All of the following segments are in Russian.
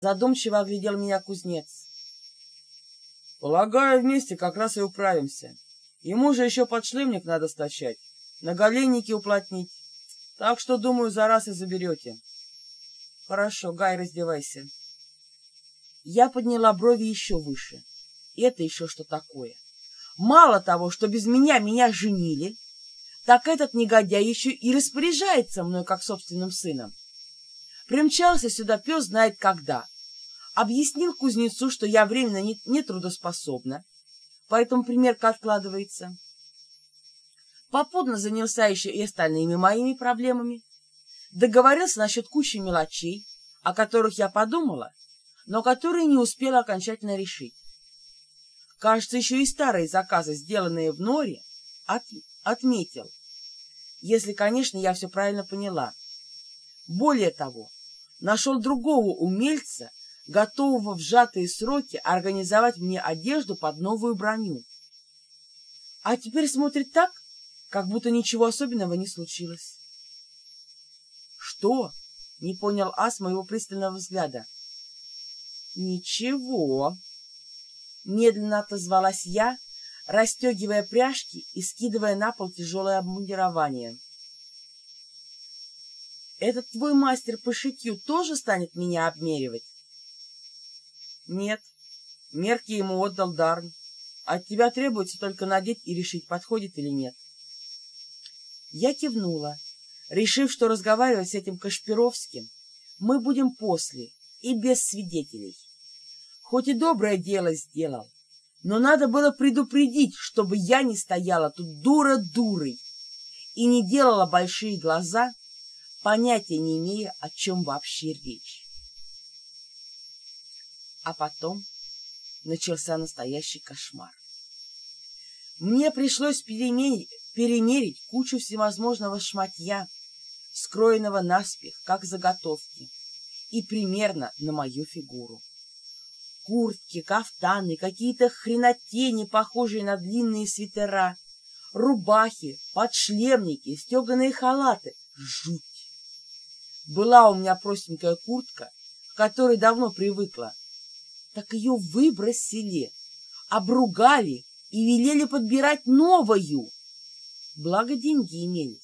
Задумчиво оглядел меня кузнец. Полагаю, вместе как раз и управимся. Ему же еще подшлемник надо стачать, наголенники уплотнить. Так что, думаю, за раз и заберете. Хорошо, Гай, раздевайся. Я подняла брови еще выше. Это еще что такое? Мало того, что без меня меня женили, так этот негодяй еще и распоряжается мной, как собственным сыном. Примчался сюда пес знает когда. Объяснил кузнецу, что я временно нетрудоспособна, не поэтому примерка откладывается. Попутно занялся еще и остальными моими проблемами. Договорился насчет кучи мелочей, о которых я подумала, но которые не успела окончательно решить. Кажется, еще и старые заказы, сделанные в Норе, от, отметил. Если, конечно, я все правильно поняла. Более того, нашел другого умельца, готового в сжатые сроки организовать мне одежду под новую броню. А теперь смотрит так, как будто ничего особенного не случилось. «Что?» — не понял Ас моего пристального взгляда. «Ничего», — медленно отозвалась я, расстегивая пряжки и скидывая на пол тяжелое обмундирование. «Этот твой мастер по шитью тоже станет меня обмеривать?» «Нет, мерки ему отдал Дарн. От тебя требуется только надеть и решить, подходит или нет». Я кивнула, решив, что разговаривать с этим Кашпировским мы будем после и без свидетелей. Хоть и доброе дело сделал, но надо было предупредить, чтобы я не стояла тут дура дурой и не делала большие глаза, понятия не имея, о чем вообще речь. А потом начался настоящий кошмар. Мне пришлось переменить, перемерить кучу всевозможного шматья, скроенного наспех, как заготовки, и примерно на мою фигуру. Куртки, кафтаны, какие-то хренотени, похожие на длинные свитера, рубахи, подшлемники, стеганые халаты. Жуть! Была у меня простенькая куртка, к которой давно привыкла. Так ее выбросили, обругали и велели подбирать новую. Благо деньги имелись.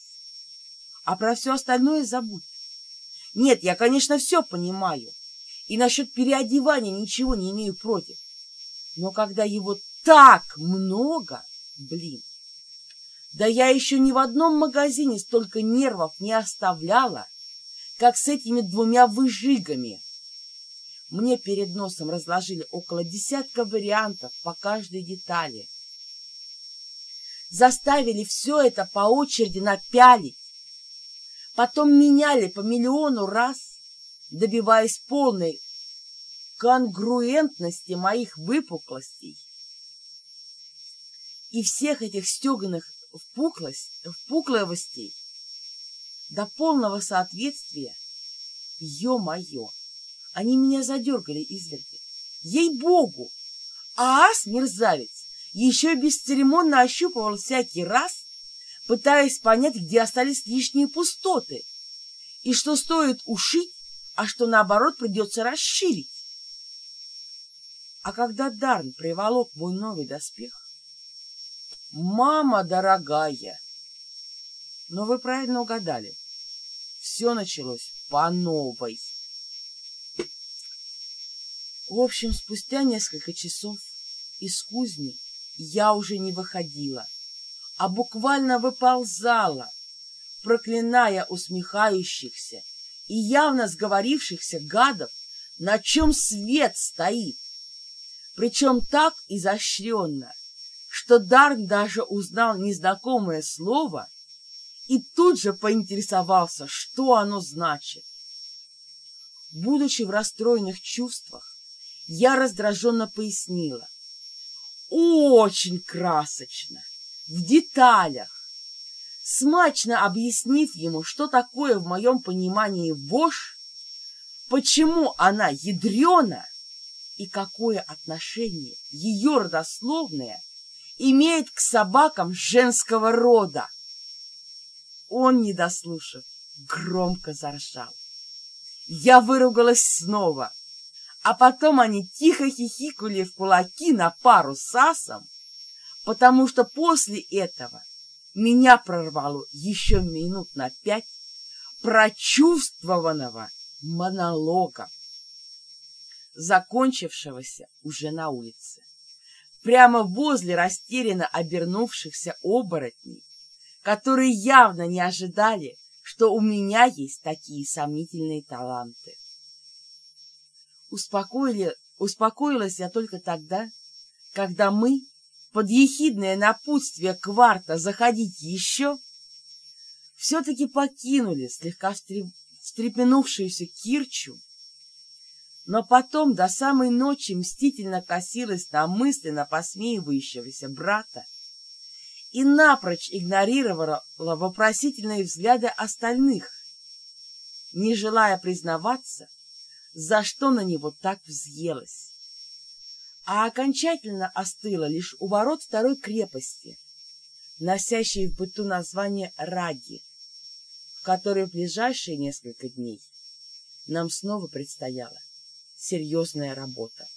А про все остальное забудь. Нет, я, конечно, все понимаю. И насчет переодевания ничего не имею против. Но когда его так много, блин, да я еще ни в одном магазине столько нервов не оставляла, как с этими двумя выжигами. Мне перед носом разложили около десятка вариантов по каждой детали заставили все это по очереди напялить. Потом меняли по миллиону раз, добиваясь полной конгруентности моих выпуклостей. И всех этих стеганых впуклость, до полного соответствия, ё-моё, они меня задергали изверги. Ей-богу! А ас, мерзавец, еще бесцеремонно ощупывал всякий раз, пытаясь понять, где остались лишние пустоты, и что стоит ушить, а что, наоборот, придется расширить. А когда Дарн приволок мой новый доспех, «Мама дорогая!» Но вы правильно угадали. Все началось по новой. В общем, спустя несколько часов из кузни я уже не выходила, а буквально выползала, проклиная усмехающихся и явно сговорившихся гадов, на чем свет стоит. Причем так изощренно, что Дарк даже узнал незнакомое слово и тут же поинтересовался, что оно значит. Будучи в расстроенных чувствах, я раздраженно пояснила очень красочно, в деталях, смачно объяснив ему, что такое в моем понимании вошь, почему она ядрена и какое отношение ее родословное имеет к собакам женского рода. Он, не дослушав, громко заржал. Я выругалась снова, А потом они тихо хихикали в кулаки на пару с Асом, потому что после этого меня прорвало еще минут на пять прочувствованного монолога, закончившегося уже на улице, прямо возле растерянно обернувшихся оборотней, которые явно не ожидали, что у меня есть такие сомнительные таланты. Успокоили, успокоилась я только тогда, когда мы, под ехидное напутствие кварта заходить еще, все-таки покинули слегка встрепенувшуюся Кирчу, но потом до самой ночи мстительно косилась на мысленно посмеивающегося брата и напрочь игнорировала вопросительные взгляды остальных, не желая признаваться, за что на него так взъелась. А окончательно остыла лишь у ворот второй крепости, носящей в быту название Раги, в которой в ближайшие несколько дней нам снова предстояла серьезная работа.